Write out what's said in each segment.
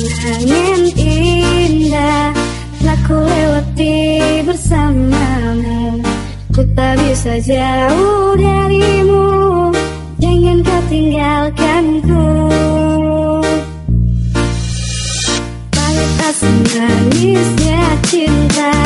Angin indah Telah ku lewati bersamamu. Ku tak bisa jauh darimu. Jangan kau tinggalkanku Pahit asam manisnya cinta.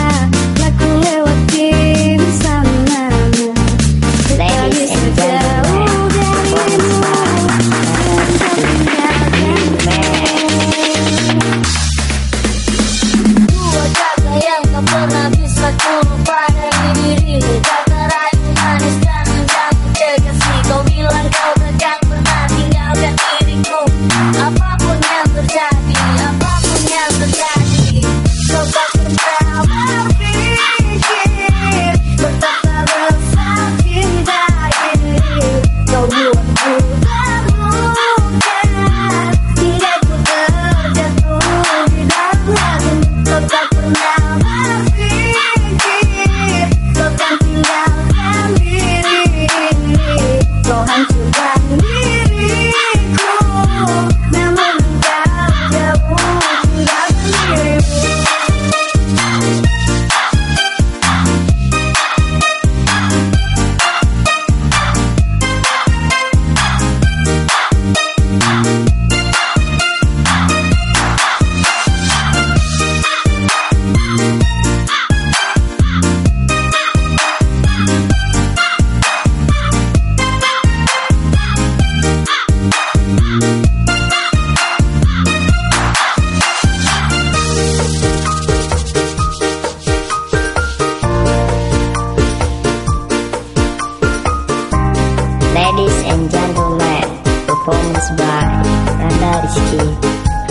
Remix by Randa Rizky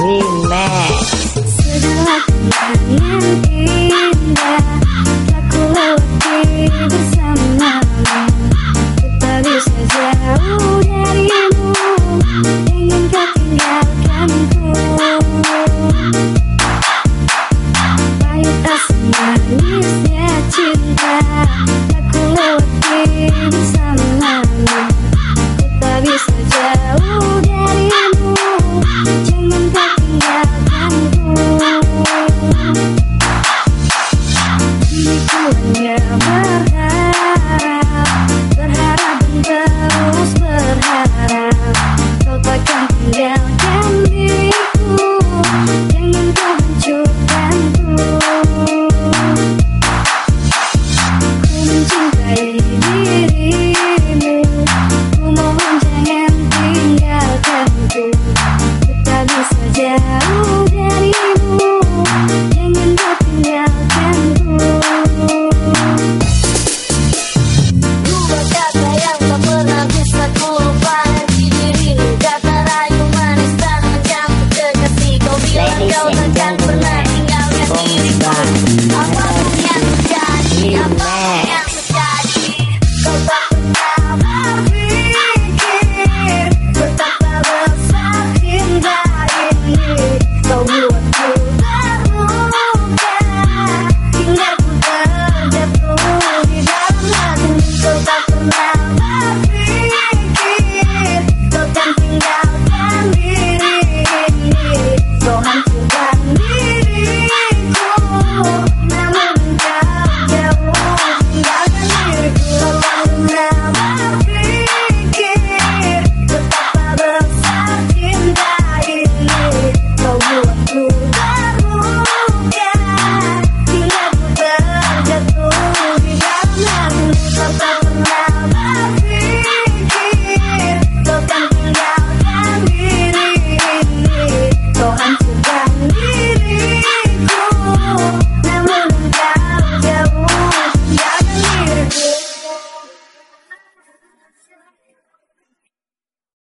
Remix Semakin indah Aku lewati bersamamu Kita bisa jauh darimu. Ingin kau tinggalkanku